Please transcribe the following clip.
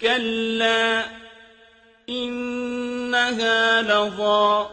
كَلَّا ۖ إِنَّهَا لَظَىٰ